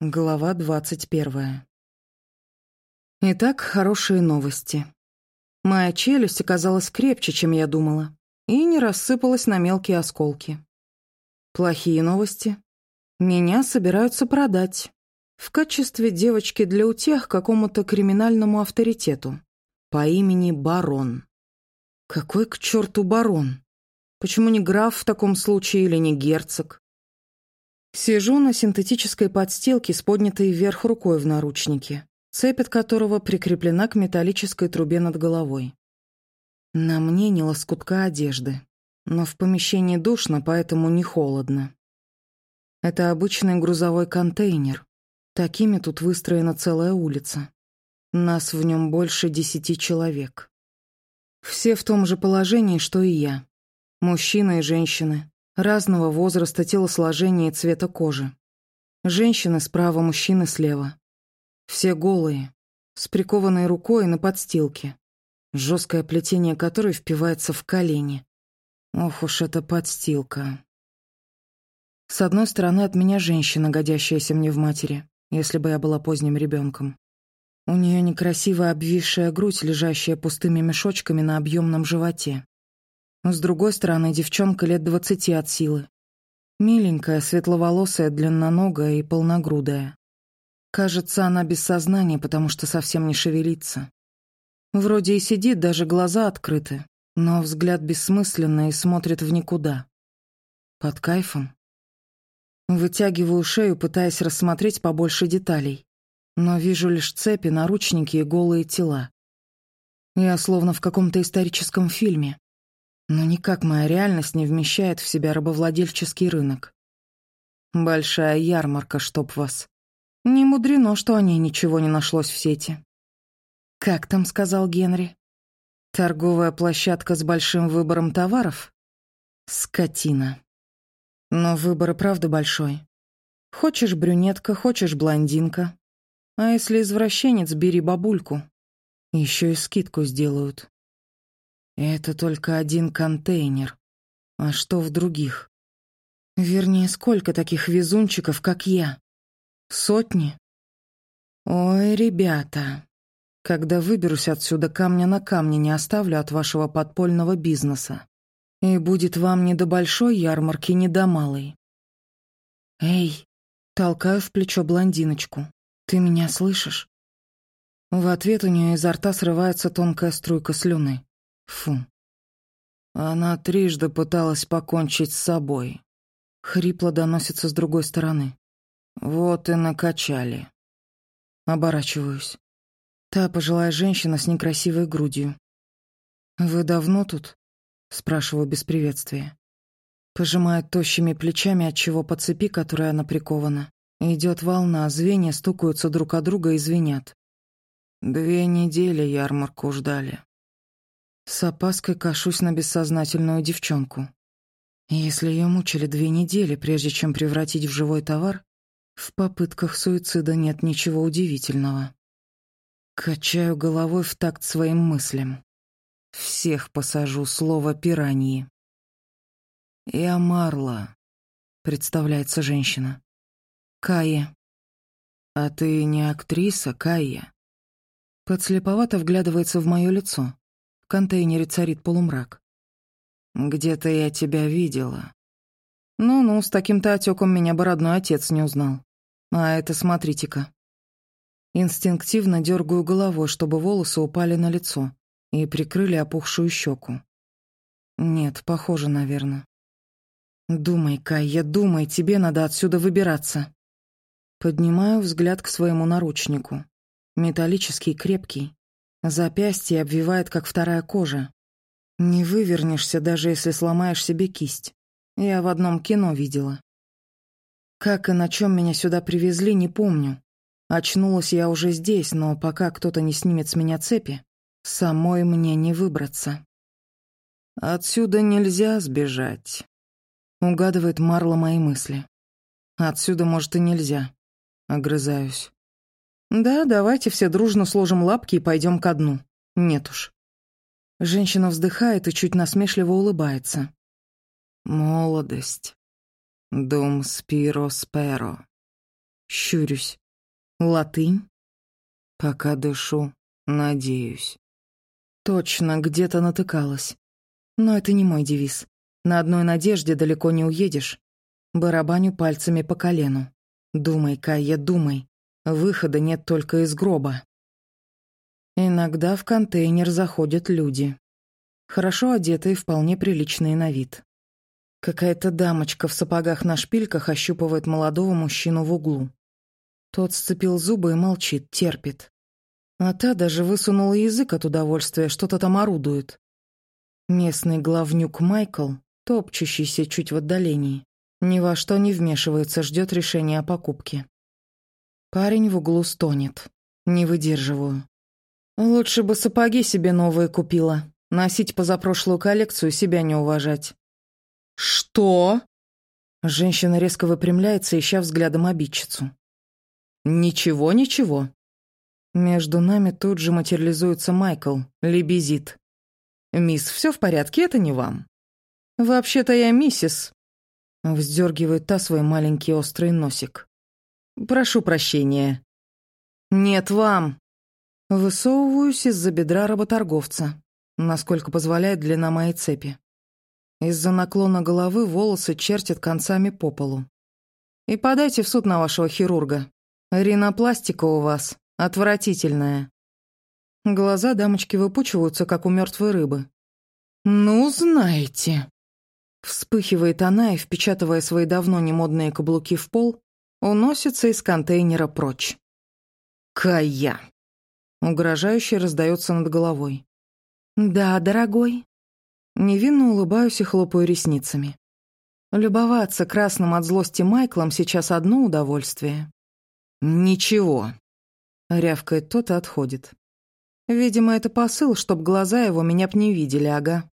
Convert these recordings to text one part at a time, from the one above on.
Глава двадцать первая. Итак, хорошие новости. Моя челюсть оказалась крепче, чем я думала, и не рассыпалась на мелкие осколки. Плохие новости. Меня собираются продать. В качестве девочки для утех какому-то криминальному авторитету. По имени Барон. Какой к черту барон? Почему не граф в таком случае или не герцог? Сижу на синтетической подстилке с поднятой вверх рукой в наручнике, цепь от которого прикреплена к металлической трубе над головой. На мне не лоскутка одежды, но в помещении душно, поэтому не холодно. Это обычный грузовой контейнер. Такими тут выстроена целая улица. Нас в нем больше десяти человек. Все в том же положении, что и я. Мужчины и женщины, разного возраста, телосложения и цвета кожи. Женщины справа, мужчины слева. Все голые, с прикованной рукой на подстилке, жесткое плетение которой впивается в колени. Ох уж эта подстилка. С одной стороны от меня женщина, годящаяся мне в матери, если бы я была поздним ребенком. У нее некрасивая обвисшая грудь, лежащая пустыми мешочками на объемном животе. С другой стороны, девчонка лет двадцати от силы. Миленькая, светловолосая, длинноногая и полногрудая. Кажется, она без сознания, потому что совсем не шевелится. Вроде и сидит, даже глаза открыты, но взгляд бессмысленный и смотрит в никуда. Под кайфом. Вытягиваю шею, пытаясь рассмотреть побольше деталей, но вижу лишь цепи, наручники и голые тела. Я словно в каком-то историческом фильме. Но никак моя реальность не вмещает в себя рабовладельческий рынок. Большая ярмарка, чтоб вас. Не мудрено, что о ней ничего не нашлось в сети. «Как там?» — сказал Генри. «Торговая площадка с большим выбором товаров?» «Скотина. Но выбор и правда большой. Хочешь брюнетка, хочешь блондинка. А если извращенец, бери бабульку. Еще и скидку сделают. Это только один контейнер. А что в других? Вернее, сколько таких везунчиков, как я? Сотни? Ой, ребята, когда выберусь отсюда, камня на камне не оставлю от вашего подпольного бизнеса. И будет вам не до большой ярмарки, не до малой. Эй, толкаю в плечо блондиночку. Ты меня слышишь? В ответ у нее изо рта срывается тонкая струйка слюны. Фу. Она трижды пыталась покончить с собой. Хрипло доносится с другой стороны. Вот и накачали. Оборачиваюсь. Та пожилая женщина с некрасивой грудью. «Вы давно тут?» — спрашиваю без приветствия. Пожимает тощими плечами, от чего по цепи, которой она прикована. Идет волна, звенья стукаются друг о друга и звенят. Две недели ярмарку ждали. С опаской кашусь на бессознательную девчонку. Если ее мучили две недели, прежде чем превратить в живой товар, в попытках суицида нет ничего удивительного. Качаю головой в такт своим мыслям. Всех посажу слово «пираньи». «Я Марла», — представляется женщина. «Кая». «А ты не актриса, Кая?» Подслеповато вглядывается в мое лицо. В контейнере царит полумрак. «Где-то я тебя видела». «Ну-ну, с таким-то отеком меня бы родной отец не узнал. А это смотрите-ка». Инстинктивно дергаю головой, чтобы волосы упали на лицо и прикрыли опухшую щеку. Нет, похоже, наверное. «Думай, Кайя, думай, тебе надо отсюда выбираться». Поднимаю взгляд к своему наручнику. Металлический, крепкий, Запястье обвивает, как вторая кожа. Не вывернешься, даже если сломаешь себе кисть. Я в одном кино видела. Как и на чем меня сюда привезли, не помню. Очнулась я уже здесь, но пока кто-то не снимет с меня цепи, самой мне не выбраться. «Отсюда нельзя сбежать», — угадывает Марла мои мысли. «Отсюда, может, и нельзя», — огрызаюсь. «Да, давайте все дружно сложим лапки и пойдем ко дну. Нет уж». Женщина вздыхает и чуть насмешливо улыбается. «Молодость. Дум спиро сперо. Щурюсь. Латынь? Пока дышу, надеюсь. Точно, где-то натыкалась. Но это не мой девиз. На одной надежде далеко не уедешь. Барабаню пальцами по колену. Думай, Кайя, думай. Выхода нет только из гроба. Иногда в контейнер заходят люди. Хорошо одетые, вполне приличные на вид. Какая-то дамочка в сапогах на шпильках ощупывает молодого мужчину в углу. Тот сцепил зубы и молчит, терпит. А та даже высунула язык от удовольствия, что-то там орудует. Местный главнюк Майкл, топчущийся чуть в отдалении, ни во что не вмешивается, ждет решения о покупке. Парень в углу стонет. Не выдерживаю. Лучше бы сапоги себе новые купила. Носить позапрошлую коллекцию, себя не уважать. «Что?» Женщина резко выпрямляется, ища взглядом обидчицу. «Ничего, ничего». Между нами тут же материализуется Майкл, лебезит. «Мисс, все в порядке, это не вам». «Вообще-то я миссис», — вздергивает та свой маленький острый носик. «Прошу прощения». «Нет, вам». Высовываюсь из-за бедра работорговца, насколько позволяет длина моей цепи. Из-за наклона головы волосы чертят концами по полу. И подайте в суд на вашего хирурга. Ринопластика у вас отвратительная. Глаза дамочки выпучиваются, как у мертвой рыбы. «Ну, знаете...» Вспыхивает она и, впечатывая свои давно немодные каблуки в пол, уносится из контейнера прочь. «Кая!» Угрожающе раздается над головой. «Да, дорогой». Невинно улыбаюсь и хлопаю ресницами. Любоваться красным от злости Майклом сейчас одно удовольствие. «Ничего», — рявкает тот и отходит. Видимо, это посыл, чтоб глаза его меня б не видели, ага.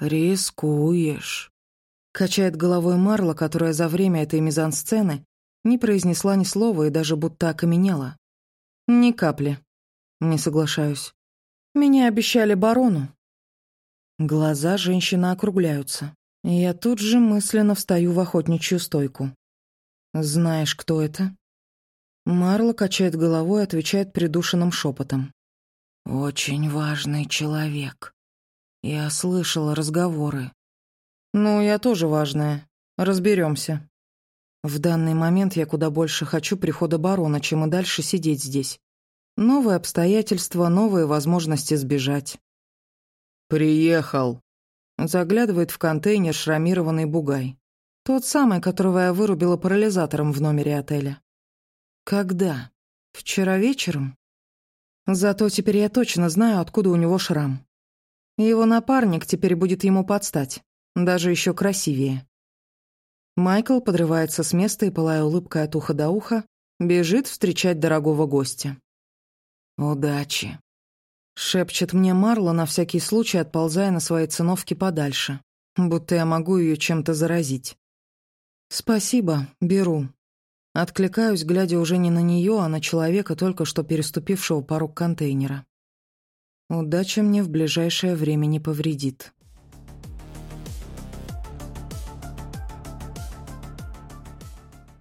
«Рискуешь», — качает головой Марла, которая за время этой мизансцены не произнесла ни слова и даже будто окаменела. «Ни капли», — не соглашаюсь. «Меня обещали барону». Глаза женщины округляются, я тут же мысленно встаю в охотничью стойку. «Знаешь, кто это?» Марла качает головой и отвечает придушенным шепотом. «Очень важный человек. Я слышала разговоры». «Ну, я тоже важная. Разберемся. В данный момент я куда больше хочу прихода барона, чем и дальше сидеть здесь. Новые обстоятельства, новые возможности сбежать». «Приехал», — заглядывает в контейнер шрамированный бугай. Тот самый, которого я вырубила парализатором в номере отеля. Когда? Вчера вечером? Зато теперь я точно знаю, откуда у него шрам. Его напарник теперь будет ему подстать, даже еще красивее. Майкл подрывается с места и, пылая улыбкой от уха до уха, бежит встречать дорогого гостя. «Удачи», — шепчет мне Марла, на всякий случай отползая на своей циновке подальше, будто я могу ее чем-то заразить. «Спасибо, беру», Откликаюсь, глядя уже не на нее, а на человека, только что переступившего порог контейнера. Удача мне в ближайшее время не повредит.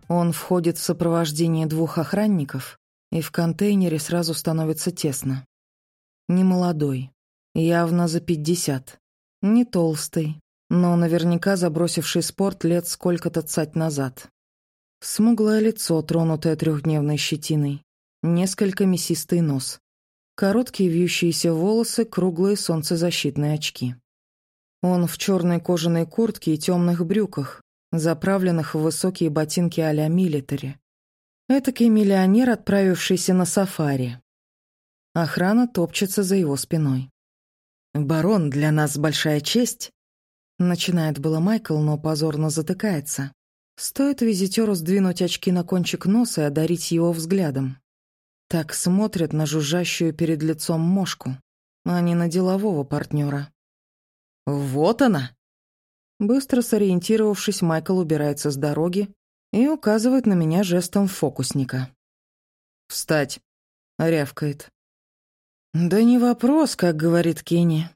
Он входит в сопровождение двух охранников, и в контейнере сразу становится тесно. Не молодой, явно за пятьдесят, не толстый, но наверняка забросивший спорт лет сколько-то цать назад. Смуглое лицо, тронутое трехдневной щетиной. Несколько мясистый нос. Короткие вьющиеся волосы, круглые солнцезащитные очки. Он в черной кожаной куртке и темных брюках, заправленных в высокие ботинки а-ля милитари. Этакий миллионер, отправившийся на сафари. Охрана топчется за его спиной. «Барон, для нас большая честь!» Начинает было Майкл, но позорно затыкается. Стоит визитеру сдвинуть очки на кончик носа и одарить его взглядом. Так смотрят на жужжащую перед лицом мошку, а не на делового партнера. «Вот она!» Быстро сориентировавшись, Майкл убирается с дороги и указывает на меня жестом фокусника. «Встать!» — рявкает. «Да не вопрос, как говорит Кенни.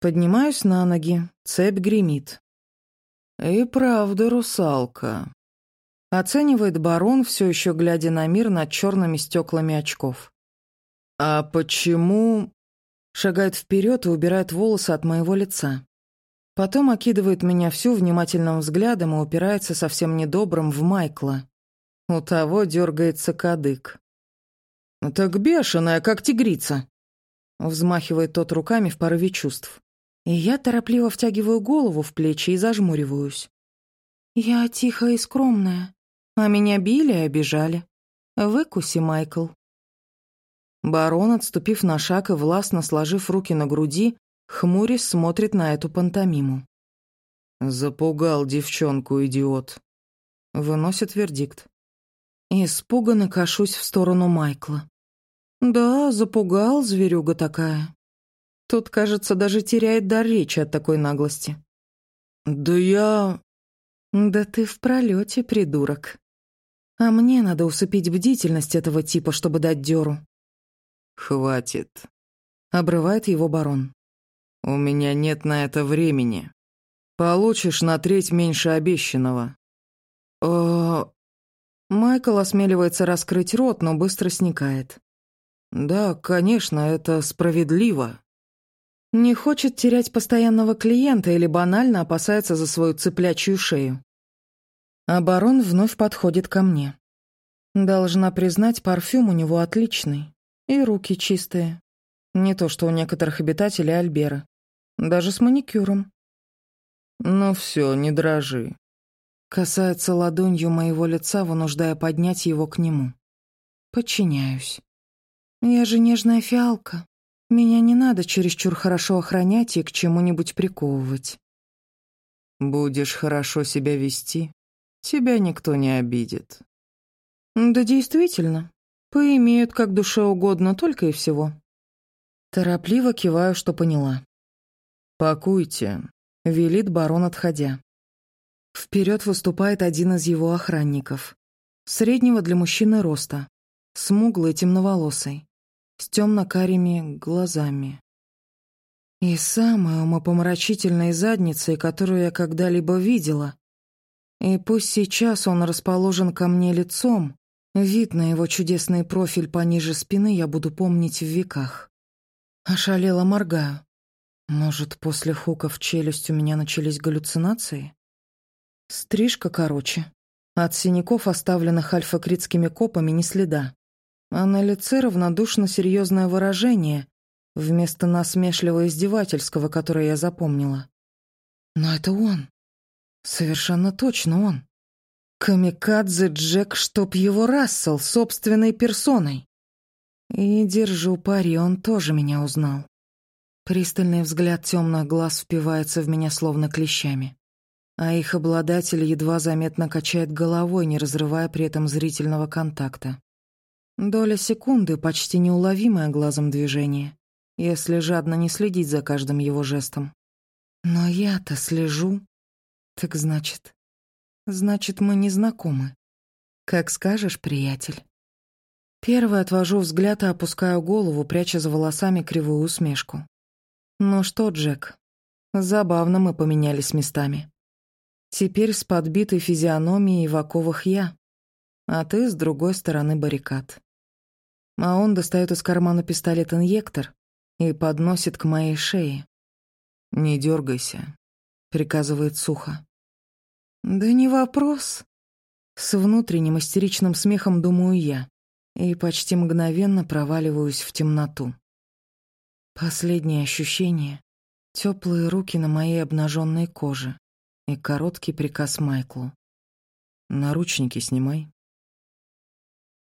Поднимаюсь на ноги, цепь гремит. «И правда, русалка». Оценивает барон, все еще глядя на мир над черными стеклами очков. «А почему...» Шагает вперед и убирает волосы от моего лица. Потом окидывает меня всю внимательным взглядом и упирается совсем недобрым в Майкла. У того дергается кадык. «Так бешеная, как тигрица!» Взмахивает тот руками в порыве чувств. И я торопливо втягиваю голову в плечи и зажмуриваюсь. Я тихая и скромная, а меня били и обижали. Выкуси, Майкл. Барон, отступив на шаг и властно сложив руки на груди, хмурясь смотрит на эту пантомиму. «Запугал девчонку, идиот», — выносит вердикт. Испуганно кашусь в сторону Майкла. «Да, запугал, зверюга такая. Тут, кажется, даже теряет дар речи от такой наглости». «Да я...» «Да ты в пролете, придурок. А мне надо усыпить бдительность этого типа, чтобы дать дёру». «Хватит», — обрывает его барон. «У меня нет на это времени. Получишь на треть меньше обещанного». «О...» Майкл осмеливается раскрыть рот, но быстро сникает. «Да, конечно, это справедливо». Не хочет терять постоянного клиента или банально опасается за свою цыплячью шею. Барон вновь подходит ко мне. Должна признать, парфюм у него отличный. И руки чистые. Не то, что у некоторых обитателей Альбера. Даже с маникюром. «Ну все, не дрожи». Касается ладонью моего лица, вынуждая поднять его к нему. Подчиняюсь. Я же нежная фиалка. Меня не надо чересчур хорошо охранять и к чему-нибудь приковывать. Будешь хорошо себя вести, тебя никто не обидит. Да действительно, поимеют как душе угодно, только и всего. Торопливо киваю, что поняла. «Пакуйте», — велит барон, отходя. Вперед выступает один из его охранников. Среднего для мужчины роста, смуглый, темноволосый с темно-карими глазами. И самой умопомрачительной задницей, которую я когда-либо видела. И пусть сейчас он расположен ко мне лицом, вид на его чудесный профиль пониже спины я буду помнить в веках. Ошалела моргаю. Может, после хука в челюсть у меня начались галлюцинации? Стрижка короче. От синяков, оставленных альфа-критскими копами, ни следа а на лице равнодушно серьезное выражение, вместо насмешливого издевательского, которое я запомнила. Но это он. Совершенно точно он. Камикадзе Джек, чтоб его Рассел собственной персоной. И держу пари, он тоже меня узнал. Пристальный взгляд темных глаз впивается в меня словно клещами. А их обладатель едва заметно качает головой, не разрывая при этом зрительного контакта. Доля секунды, почти неуловимое глазом движение, если жадно не следить за каждым его жестом. Но я-то слежу. Так значит... Значит, мы не знакомы. Как скажешь, приятель. Первый отвожу взгляд и опускаю голову, пряча за волосами кривую усмешку. Ну что, Джек, забавно мы поменялись местами. Теперь с подбитой физиономией в оковах я, а ты с другой стороны баррикад а он достает из кармана пистолет-инъектор и подносит к моей шее. «Не дергайся», — приказывает сухо. «Да не вопрос». С внутренним истеричным смехом думаю я и почти мгновенно проваливаюсь в темноту. Последнее ощущение — теплые руки на моей обнаженной коже и короткий приказ Майклу. «Наручники снимай».